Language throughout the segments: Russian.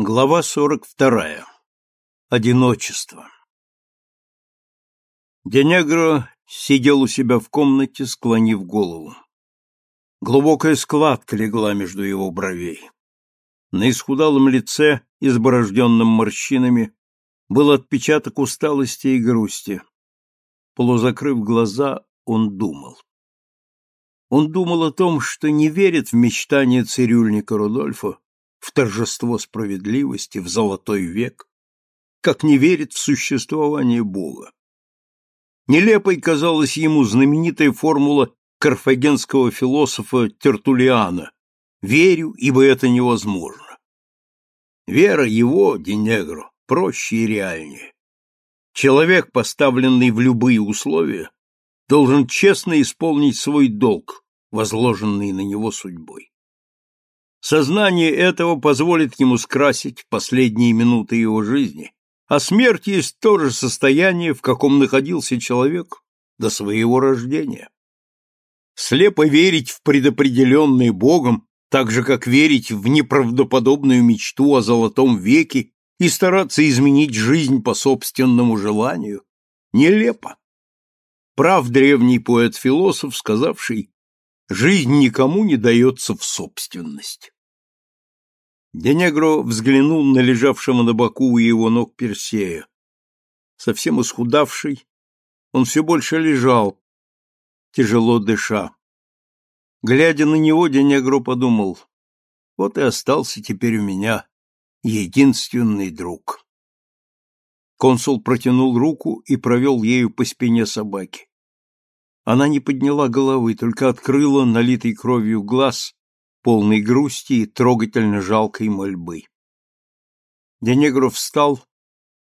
Глава сорок вторая. Одиночество. Денегро сидел у себя в комнате, склонив голову. Глубокая складка легла между его бровей. На исхудалом лице, изборожденном морщинами, был отпечаток усталости и грусти. Полузакрыв глаза, он думал. Он думал о том, что не верит в мечтания цирюльника Рудольфа, в торжество справедливости, в золотой век, как не верит в существование Бога. Нелепой казалась ему знаменитая формула карфагенского философа Тертулиана «Верю, ибо это невозможно». Вера его, Денегро, проще и реальнее. Человек, поставленный в любые условия, должен честно исполнить свой долг, возложенный на него судьбой. Сознание этого позволит ему скрасить последние минуты его жизни, а смерть есть то же состояние, в каком находился человек до своего рождения. Слепо верить в предопределенное Богом, так же, как верить в неправдоподобную мечту о золотом веке и стараться изменить жизнь по собственному желанию, нелепо. Прав древний поэт-философ, сказавший Жизнь никому не дается в собственность. Денегро взглянул на лежавшего на боку у его ног Персея. Совсем исхудавший, он все больше лежал, тяжело дыша. Глядя на него, Денегро подумал, вот и остался теперь у меня единственный друг. Консул протянул руку и провел ею по спине собаки. Она не подняла головы, только открыла налитый кровью глаз, полный грусти и трогательно жалкой мольбы. Денегров встал,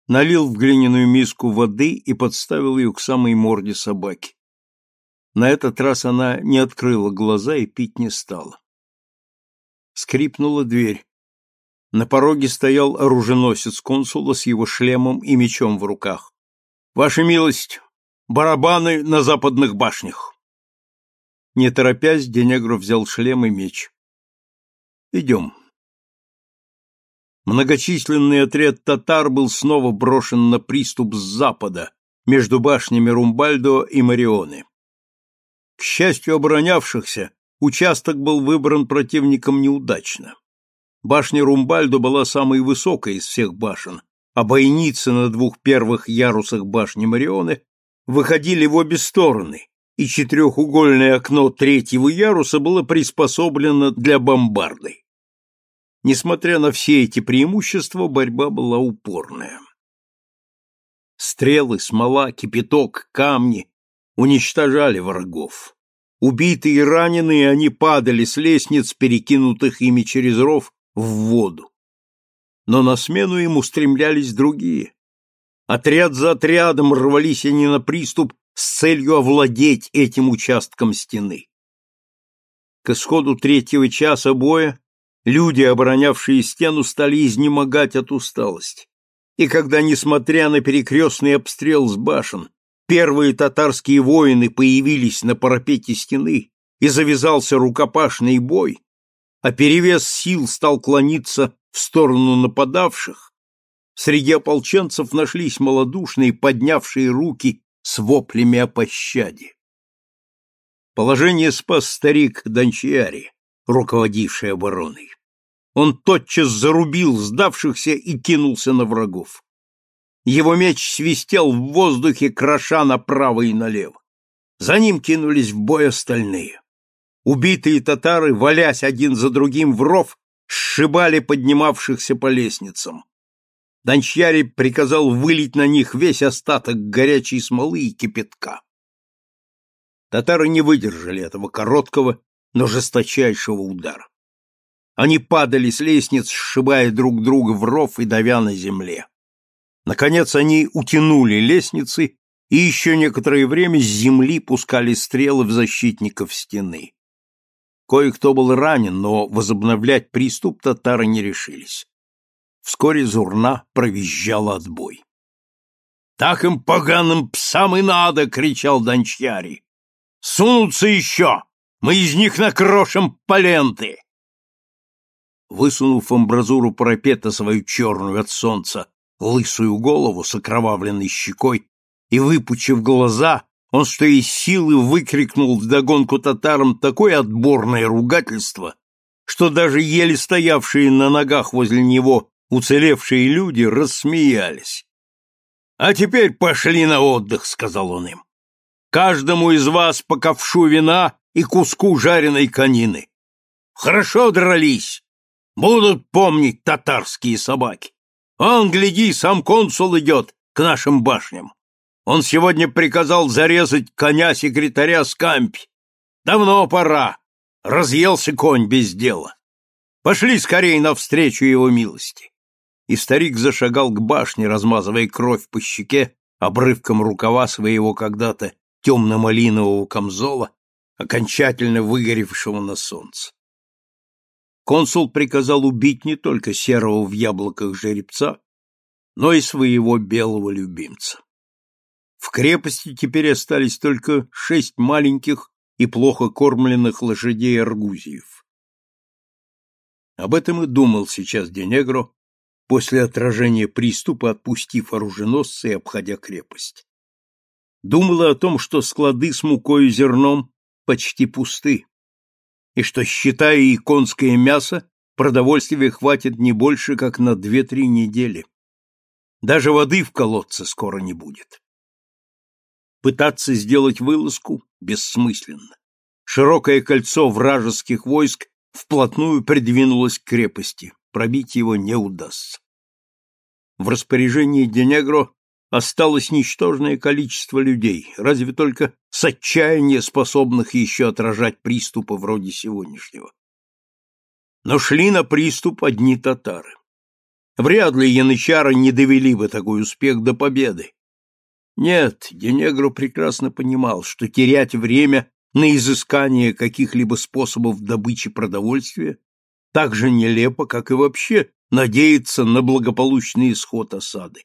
налил в глиняную миску воды и подставил ее к самой морде собаки. На этот раз она не открыла глаза и пить не стала. Скрипнула дверь. На пороге стоял оруженосец консула с его шлемом и мечом в руках. — Ваша милость, барабаны на западных башнях. Не торопясь, Денегров взял шлем и меч. Идем. Многочисленный отряд татар был снова брошен на приступ с запада, между башнями Румбальдо и Марионы. К счастью оборонявшихся, участок был выбран противником неудачно. Башня Румбальдо была самой высокой из всех башен, а бойницы на двух первых ярусах башни Марионы выходили в обе стороны, и четырехугольное окно третьего яруса было приспособлено для бомбарды. Несмотря на все эти преимущества, борьба была упорная. Стрелы, смола, кипяток, камни уничтожали врагов. Убитые и раненые они падали с лестниц, перекинутых ими через ров, в воду. Но на смену им устремлялись другие. Отряд за отрядом рвались они на приступ с целью овладеть этим участком стены. К исходу третьего часа боя люди, оборонявшие стену, стали изнемогать от усталости. И когда, несмотря на перекрестный обстрел с башен, первые татарские воины появились на парапете стены и завязался рукопашный бой, а перевес сил стал клониться в сторону нападавших, Среди ополченцев нашлись малодушные, поднявшие руки с воплями о пощаде. Положение спас старик Дончиари, руководивший обороной. Он тотчас зарубил сдавшихся и кинулся на врагов. Его меч свистел в воздухе, кроша направо и налево. За ним кинулись в бой остальные. Убитые татары, валясь один за другим в ров, сшибали поднимавшихся по лестницам. Дончари приказал вылить на них весь остаток горячей смолы и кипятка. Татары не выдержали этого короткого, но жесточайшего удара. Они падали с лестниц, сшибая друг друга в ров и давя на земле. Наконец они утянули лестницы и еще некоторое время с земли пускали стрелы в защитников стены. Кое-кто был ранен, но возобновлять приступ татары не решились. Вскоре Зурна провизжала отбой. «Так им поганым псам и надо!» — кричал Дончари. «Сунутся еще! Мы из них накрошим поленты!» Высунув амбразуру парапета свою черную от солнца лысую голову с окровавленной щекой и выпучив глаза, он что из силы выкрикнул вдогонку татарам такое отборное ругательство, что даже еле стоявшие на ногах возле него уцелевшие люди рассмеялись. «А теперь пошли на отдых», — сказал он им. «Каждому из вас по ковшу вина и куску жареной конины. Хорошо дрались, будут помнить татарские собаки. Он, гляди, сам консул идет к нашим башням. Он сегодня приказал зарезать коня-секретаря Скампи. Давно пора. Разъелся конь без дела. Пошли скорей навстречу его милости. И старик зашагал к башне, размазывая кровь по щеке обрывком рукава своего когда-то темно-малинового камзола, окончательно выгоревшего на солнце. Консул приказал убить не только серого в яблоках жеребца, но и своего белого любимца. В крепости теперь остались только шесть маленьких и плохо кормленных лошадей аргузиев. Об этом и думал сейчас Денегро после отражения приступа, отпустив оруженосца и обходя крепость. Думала о том, что склады с мукой и зерном почти пусты, и что, считая и конское мясо, продовольствия хватит не больше, как на две-три недели. Даже воды в колодце скоро не будет. Пытаться сделать вылазку бессмысленно. Широкое кольцо вражеских войск вплотную придвинулось к крепости, пробить его не удастся. В распоряжении Денегро осталось ничтожное количество людей, разве только с отчаяния способных еще отражать приступы вроде сегодняшнего. Но шли на приступ одни татары. Вряд ли янычары не довели бы такой успех до победы. Нет, Денегро прекрасно понимал, что терять время на изыскание каких-либо способов добычи продовольствия так же нелепо, как и вообще надеяться на благополучный исход осады.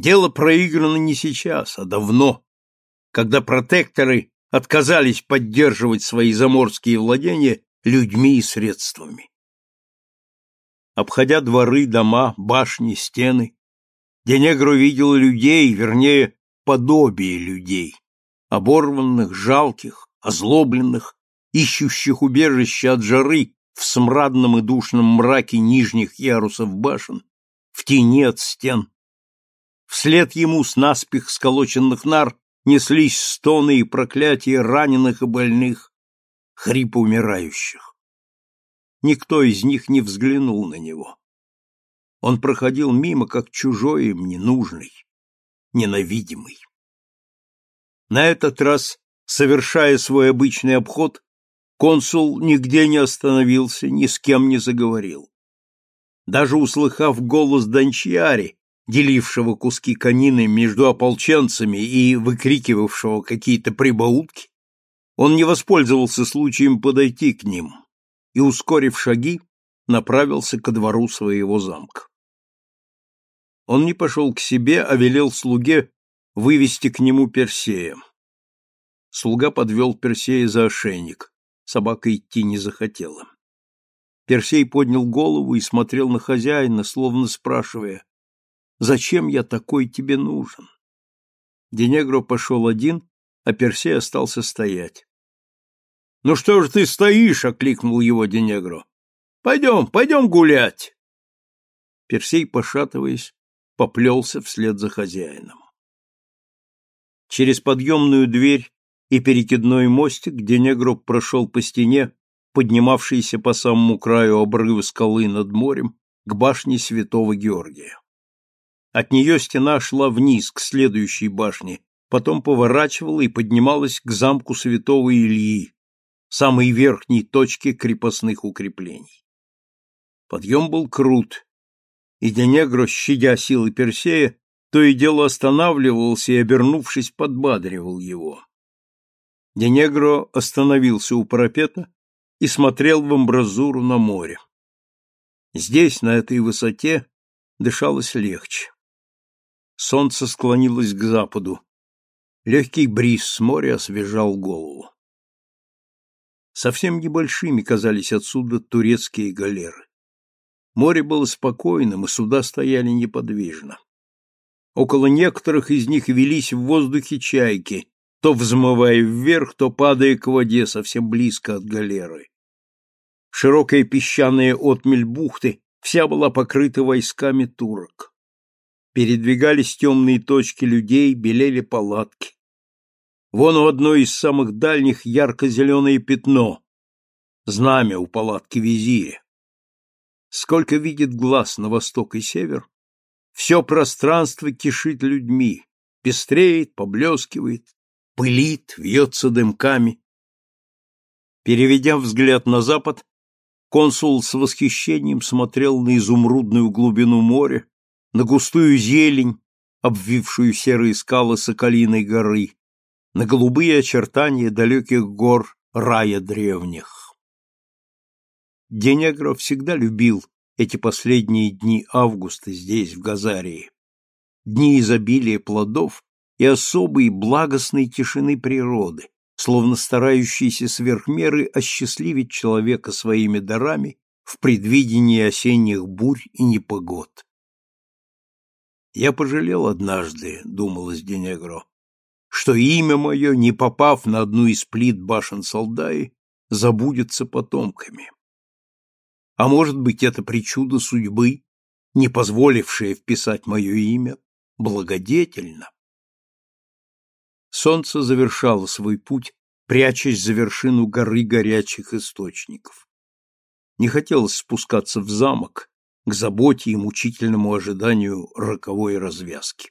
Дело проиграно не сейчас, а давно, когда протекторы отказались поддерживать свои заморские владения людьми и средствами. Обходя дворы, дома, башни, стены, Денегро видел людей, вернее, подобие людей, оборванных, жалких, озлобленных, ищущих убежище от жары в смрадном и душном мраке нижних ярусов башен, в тени от стен. Вслед ему с наспех сколоченных нар неслись стоны и проклятия раненых и больных, хрипы умирающих. Никто из них не взглянул на него. Он проходил мимо, как чужой им ненужный, ненавидимый. На этот раз, совершая свой обычный обход, консул нигде не остановился, ни с кем не заговорил. Даже услыхав голос Дончьяри, делившего куски конины между ополченцами и выкрикивавшего какие-то прибаутки, он не воспользовался случаем подойти к ним и, ускорив шаги, направился ко двору своего замка. Он не пошел к себе, а велел слуге вывести к нему Персея. Слуга подвел Персея за ошейник. Собака идти не захотела. Персей поднял голову и смотрел на хозяина, словно спрашивая, «Зачем я такой тебе нужен?» Денегро пошел один, а Персей остался стоять. «Ну что ж ты стоишь?» — окликнул его Денегро. «Пойдем, пойдем гулять!» Персей, пошатываясь, поплелся вслед за хозяином. Через подъемную дверь и перекидной мостик Денегро прошел по стене, поднимавшейся по самому краю обрыва скалы над морем, к башне святого Георгия. От нее стена шла вниз, к следующей башне, потом поворачивала и поднималась к замку святого Ильи, самой верхней точке крепостных укреплений. Подъем был крут, и Денегро, щадя силы Персея, то и дело останавливался и, обернувшись, подбадривал его. Денегро остановился у парапета и смотрел в амбразуру на море. Здесь, на этой высоте, дышалось легче. Солнце склонилось к западу. Легкий бриз с моря освежал голову. Совсем небольшими казались отсюда турецкие галеры. Море было спокойным, и суда стояли неподвижно. Около некоторых из них велись в воздухе чайки, то взмывая вверх, то падая к воде совсем близко от галеры. Широкая песчаная отмель бухты вся была покрыта войсками турок. Передвигались темные точки людей, белели палатки. Вон у одной из самых дальних ярко-зеленое пятно. Знамя у палатки визиря. Сколько видит глаз на восток и север, все пространство кишит людьми, пестреет, поблескивает, пылит, вьется дымками. Переведя взгляд на запад, консул с восхищением смотрел на изумрудную глубину моря, на густую зелень, обвившую серые скалы Соколиной горы, на голубые очертания далеких гор рая древних. Денегро всегда любил эти последние дни августа здесь, в Газарии. Дни изобилия плодов и особой благостной тишины природы, словно старающейся сверх меры осчастливить человека своими дарами в предвидении осенних бурь и непогод. Я пожалел однажды, думалось Денегро, что имя мое, не попав на одну из плит башен Солдаи, забудется потомками. А может быть, это причуда судьбы, не позволившая вписать мое имя благодетельно? Солнце завершало свой путь, прячась за вершину горы горячих источников. Не хотелось спускаться в замок, к заботе и мучительному ожиданию роковой развязки.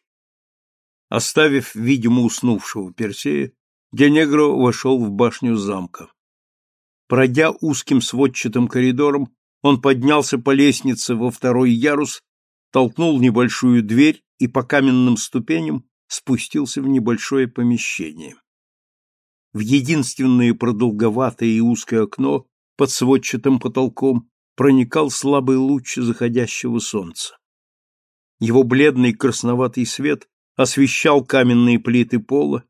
Оставив, видимо, уснувшего Персея, Денегро вошел в башню замка. Пройдя узким сводчатым коридором, он поднялся по лестнице во второй ярус, толкнул небольшую дверь и по каменным ступеням спустился в небольшое помещение. В единственное продолговатое и узкое окно под сводчатым потолком проникал слабый луч заходящего солнца. Его бледный красноватый свет освещал каменные плиты пола,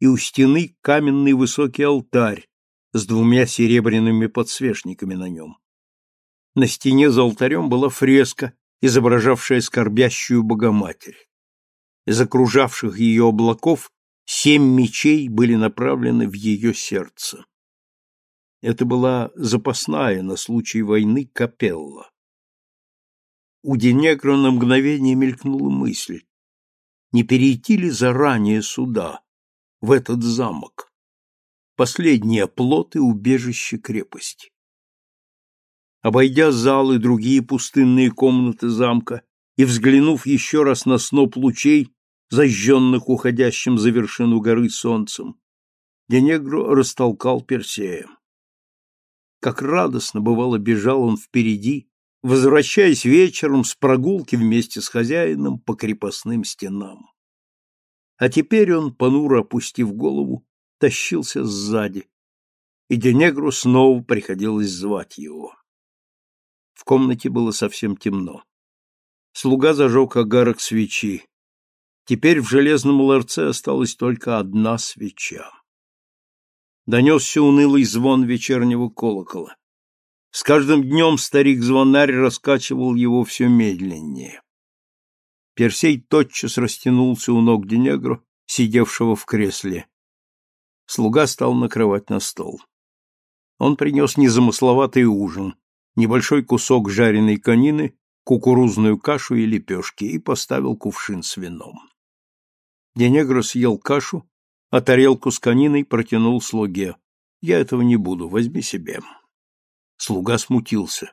и у стены каменный высокий алтарь с двумя серебряными подсвечниками на нем. На стене за алтарем была фреска, изображавшая скорбящую Богоматерь. Из окружавших ее облаков семь мечей были направлены в ее сердце. Это была запасная на случай войны капелла. У Денегра на мгновение мелькнула мысль, не перейти ли заранее сюда, в этот замок, последний оплот и убежище крепости. Обойдя зал и другие пустынные комнаты замка и взглянув еще раз на сноп лучей, зажженных уходящим за вершину горы солнцем, Денегро растолкал Персея. Как радостно, бывало, бежал он впереди, возвращаясь вечером с прогулки вместе с хозяином по крепостным стенам. А теперь он, понуро опустив голову, тащился сзади, и Денегру снова приходилось звать его. В комнате было совсем темно. Слуга зажег огарок свечи. Теперь в железном ларце осталась только одна свеча. Донесся унылый звон вечернего колокола. С каждым днем старик-звонарь раскачивал его все медленнее. Персей тотчас растянулся у ног Денегро, сидевшего в кресле. Слуга стал накрывать на стол. Он принес незамысловатый ужин, небольшой кусок жареной конины, кукурузную кашу и лепешки и поставил кувшин с вином. Денегро съел кашу, а тарелку с кониной протянул слуге. «Я этого не буду, возьми себе». Слуга смутился.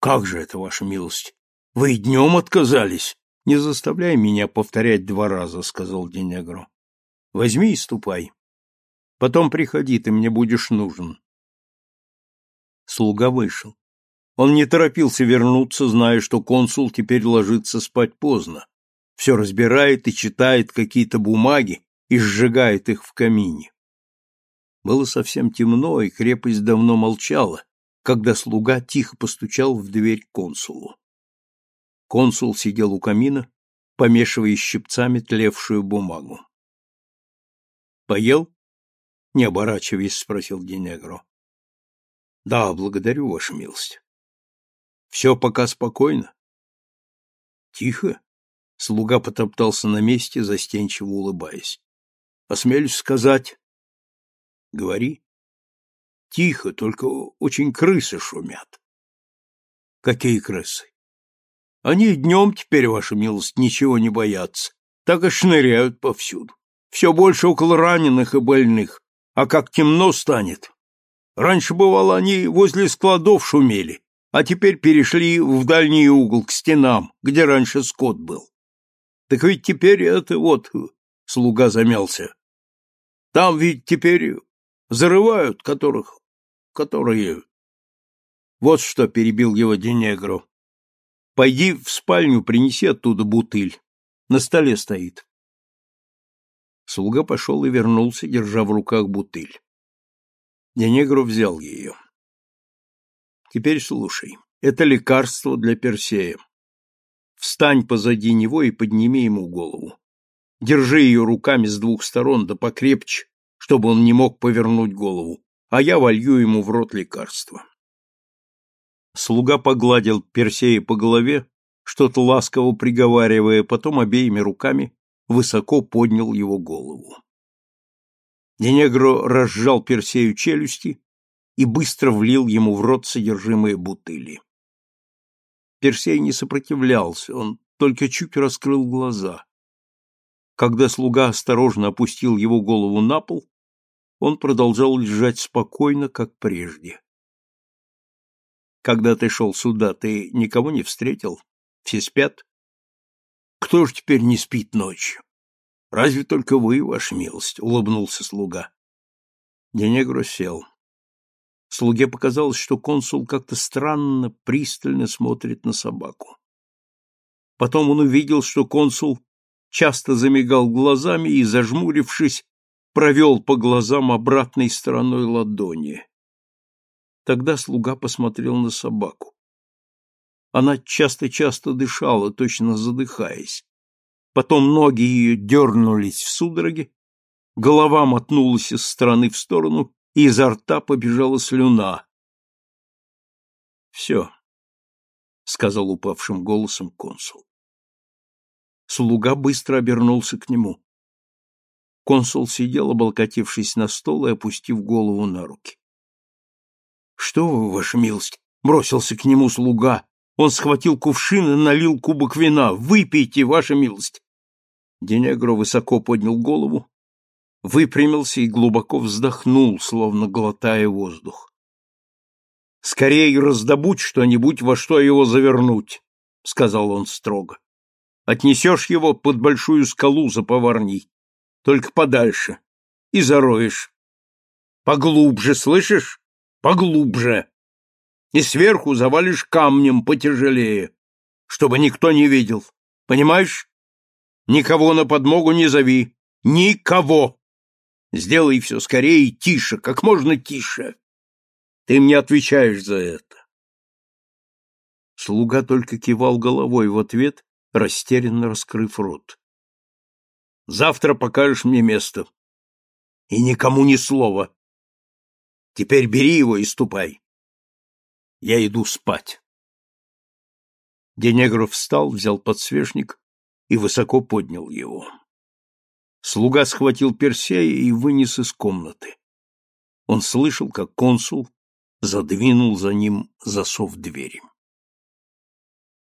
«Как же это, ваша милость? Вы и днем отказались?» «Не заставляй меня повторять два раза», — сказал Денегро. «Возьми и ступай. Потом приходи, ты мне будешь нужен». Слуга вышел. Он не торопился вернуться, зная, что консул теперь ложится спать поздно. Все разбирает и читает какие-то бумаги и сжигает их в камине. Было совсем темно, и крепость давно молчала, когда слуга тихо постучал в дверь консулу. Консул сидел у камина, помешивая щипцами тлевшую бумагу. «Поел?» — не оборачиваясь, спросил Денегро. «Да, благодарю, ваша милость». Все пока спокойно. Тихо. Слуга потоптался на месте, застенчиво улыбаясь. Осмелюсь сказать. Говори. Тихо, только очень крысы шумят. Какие крысы? Они днем теперь, ваша милость, ничего не боятся. Так и шныряют повсюду. Все больше около раненых и больных. А как темно станет. Раньше, бывало, они возле складов шумели, а теперь перешли в дальний угол, к стенам, где раньше скот был. Так ведь теперь это вот, слуга замялся. Там ведь теперь зарывают, которых, которые... Вот что перебил его Денегро. Пойди в спальню, принеси оттуда бутыль. На столе стоит. Слуга пошел и вернулся, держа в руках бутыль. Денегро взял ее. Теперь слушай. Это лекарство для Персея. Встань позади него и подними ему голову. Держи ее руками с двух сторон, да покрепче, чтобы он не мог повернуть голову, а я волью ему в рот лекарство. Слуга погладил Персея по голове, что-то ласково приговаривая, потом обеими руками высоко поднял его голову. Денегро разжал Персею челюсти и быстро влил ему в рот содержимое бутыли. Персей не сопротивлялся, он только чуть раскрыл глаза. Когда слуга осторожно опустил его голову на пол, он продолжал лежать спокойно, как прежде. Когда ты шел сюда, ты никого не встретил? Все спят? Кто ж теперь не спит ночью? Разве только вы, ваша милость, — улыбнулся слуга. Денегро сел. Слуге показалось, что консул как-то странно, пристально смотрит на собаку. Потом он увидел, что консул часто замигал глазами и, зажмурившись, провел по глазам обратной стороной ладони. Тогда слуга посмотрел на собаку. Она часто-часто дышала, точно задыхаясь. Потом ноги ее дернулись в судороге, голова мотнулась из стороны в сторону, и изо рта побежала слюна. «Все», — сказал упавшим голосом консул. Слуга быстро обернулся к нему. Консул сидел, облокотившись на стол и опустив голову на руки. «Что вы, ваша милость?» — бросился к нему слуга. Он схватил кувшин и налил кубок вина. «Выпейте, ваша милость!» Денегро высоко поднял голову, выпрямился и глубоко вздохнул, словно глотая воздух. «Скорее раздобудь что-нибудь, во что его завернуть», — сказал он строго. «Отнесешь его под большую скалу за поварней, только подальше, и зароешь. Поглубже, слышишь? Поглубже. И сверху завалишь камнем потяжелее, чтобы никто не видел. Понимаешь? Никого на подмогу не зови. Никого!» Сделай все скорее и тише, как можно тише. Ты мне отвечаешь за это. Слуга только кивал головой в ответ, растерянно раскрыв рот. Завтра покажешь мне место. И никому ни слова. Теперь бери его и ступай. Я иду спать. Денегров встал, взял подсвечник и высоко поднял его. Слуга схватил Персея и вынес из комнаты. Он слышал, как консул задвинул за ним засов двери.